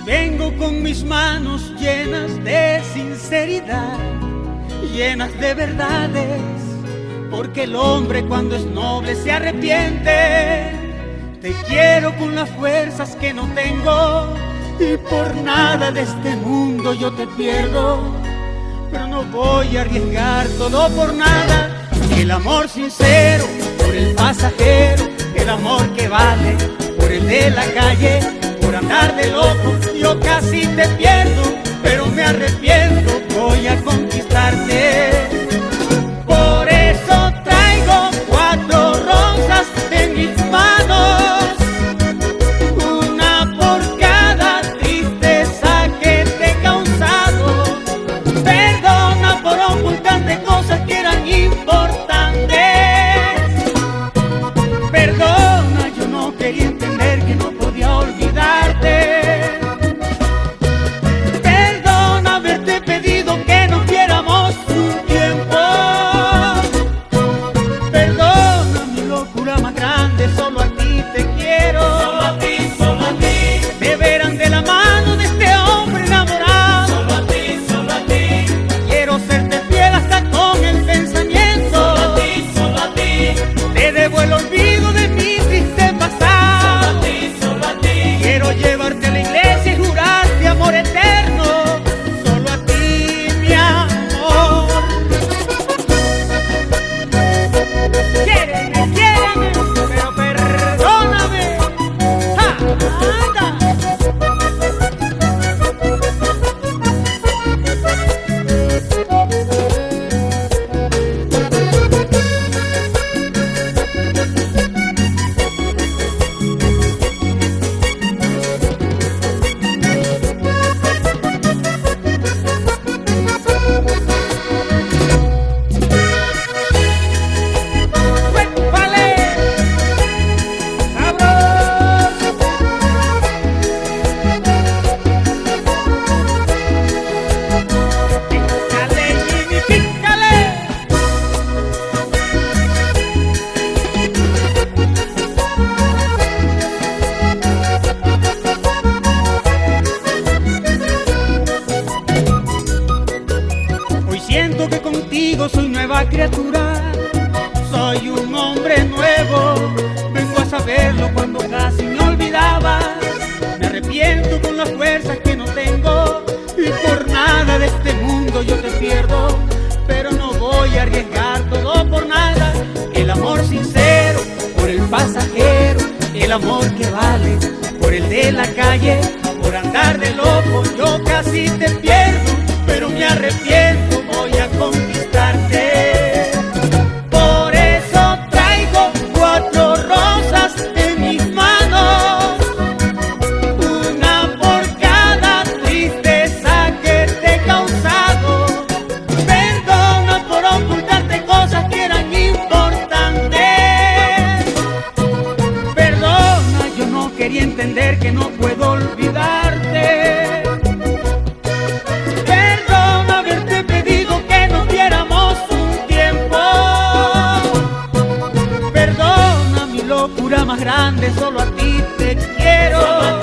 Vengo con mis manos llenas de sinceridad, llenas de verdades, porque el hombre cuando es noble se arrepiente. Te quiero con las fuerzas que no tengo y por nada de este mundo yo te pierdo. Pero no voy a arriesgar todo por nada. El amor sincero por el pasajero, el amor que vale por el de la calle, andar de loco. Yo casi te pierdo, pero me arrepiento. Siento que contigo soy nueva criatura. Soy un hombre nuevo. Vengo a saberlo cuando casi me olvidabas. Me arrepiento con las fuerzas que no tengo. Y por nada de este mundo yo te pierdo. Pero no voy a arriesgar todo por nada. El amor sincero por el pasajero. El amor que vale por el de la calle. Por andar de loco yo casi te pierdo. Pero me arrepiento, conquistarte. Por eso traigo cuatro rosas en mis manos. Una por cada tristeza que te he causado. Perdona por ocultarte cosas que eran importantes. Perdona, yo no quería entender que no puedo más grande, solo a ti te quiero.